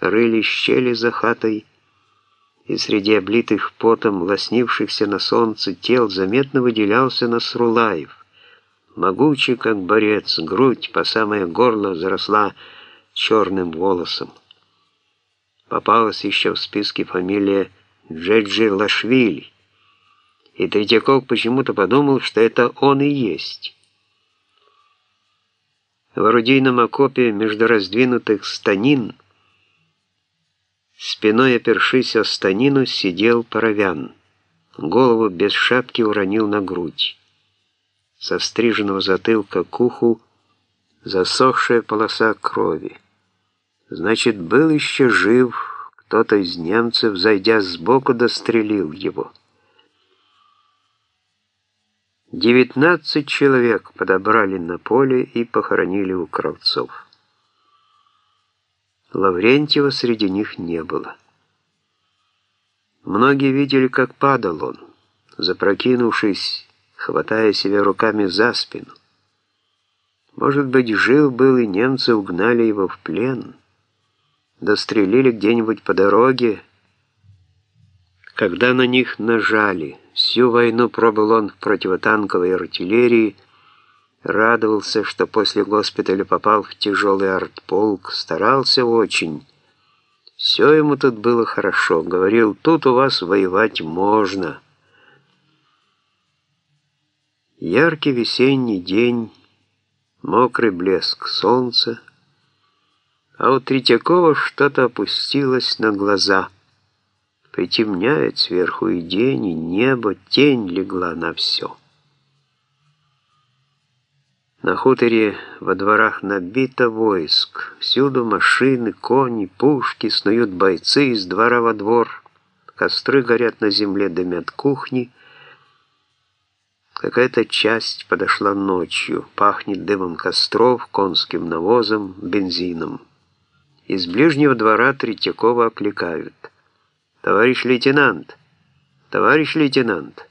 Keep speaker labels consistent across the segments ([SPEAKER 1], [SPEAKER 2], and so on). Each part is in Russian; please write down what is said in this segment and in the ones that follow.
[SPEAKER 1] рыли щели за хатой, и среди облитых потом, лоснившихся на солнце тел заметно выделялся Насрулаев. Могучий, как борец, грудь по самое горло заросла черным волосом. Попалась еще в списке фамилия Джеджи Лашвили, и Третьяков почему-то подумал, что это он и есть. В орудийном окопе между раздвинутых станин, спиной опершись о станину, сидел паровян. Голову без шапки уронил на грудь. Со стриженного затылка к уху засохшая полоса крови. Значит, был еще жив, кто-то из немцев, зайдя сбоку, дострелил его. Девятнадцать человек подобрали на поле и похоронили у Кравцов. Лаврентьева среди них не было. Многие видели, как падал он, запрокинувшись, хватая себя руками за спину. Может быть, жив был, и немцы угнали его в плен, дострелили где-нибудь по дороге, когда на них нажали. Всю войну пробыл он в противотанковой артиллерии, радовался, что после госпиталя попал в тяжелый артполк, старался очень. Все ему тут было хорошо. Говорил, тут у вас воевать можно. Яркий весенний день, мокрый блеск солнца, а у Третьякова что-то опустилось на глаза — Притемняет сверху и день, и небо, тень легла на все. На хуторе во дворах набито войск. Всюду машины, кони, пушки, снуют бойцы из двора во двор. Костры горят на земле, дымят кухни. Какая-то часть подошла ночью. Пахнет дымом костров, конским навозом, бензином. Из ближнего двора Третьякова окликают. «Товарищ лейтенант! Товарищ лейтенант!»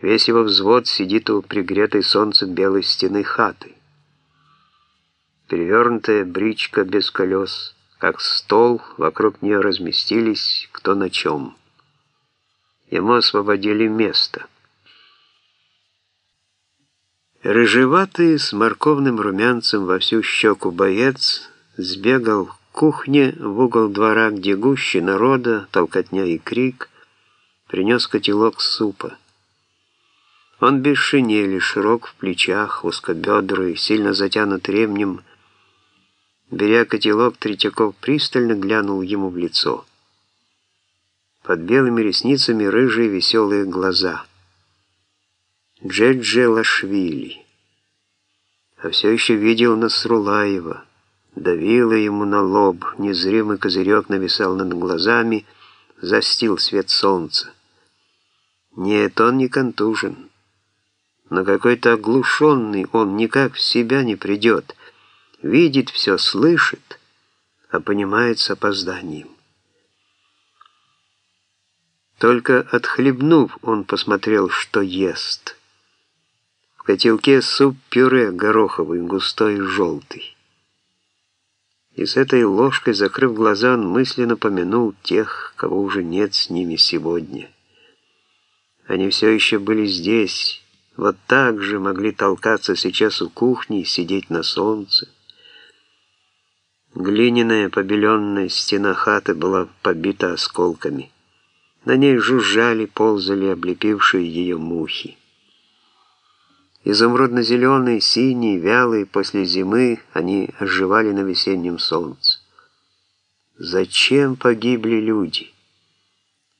[SPEAKER 1] Весь его взвод сидит у пригретой солнцем белой стены хаты. Перевернутая бричка без колес, как стол, вокруг нее разместились кто на чем. Ему освободили место. Рыжеватый с морковным румянцем во всю щеку боец сбегал кухне, в угол двора, где гуще народа, толкотня и крик, принес котелок супа. Он без шинели, широк в плечах, узкобедрый, сильно затянут ремнем. Беря котелок, Третьяков пристально глянул ему в лицо. Под белыми ресницами рыжие веселые глаза. Джеджи Лашвили. А все еще видел Насрулаева давила ему на лоб, незримый козырек нависал над глазами, застил свет солнца. Нет, он не контужен, но какой-то оглушенный он никак в себя не придет, видит все, слышит, а понимает с опозданием. Только отхлебнув, он посмотрел, что ест. В котелке суп-пюре гороховый, густой и желтый. И с этой ложкой, закрыв глаза, он мысленно помянул тех, кого уже нет с ними сегодня. Они все еще были здесь, вот так же могли толкаться сейчас у кухни и сидеть на солнце. Глиняная побеленная стена хаты была побита осколками. На ней жужжали, ползали облепившие ее мухи. Изумрудно-зеленые, синие, вялые, после зимы они оживали на весеннем солнце. Зачем погибли люди?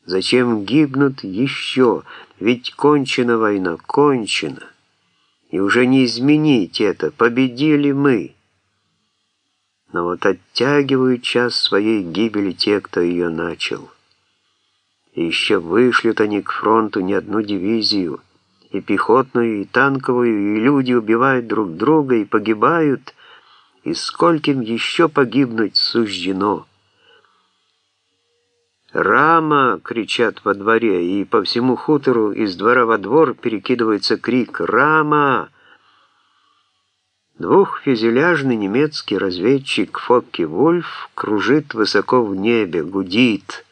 [SPEAKER 1] Зачем гибнут еще? Ведь кончена война, кончена. И уже не изменить это, победили мы. Но вот оттягивают час своей гибели те, кто ее начал. И еще вышлют они к фронту не одну дивизию, и пехотную, и танковую, и люди убивают друг друга и погибают, и скольким еще погибнуть суждено. «Рама!» — кричат во дворе, и по всему хутору из двора во двор перекидывается крик «Рама!» Двухфюзеляжный немецкий разведчик Фокке Вульф кружит высоко в небе, гудит,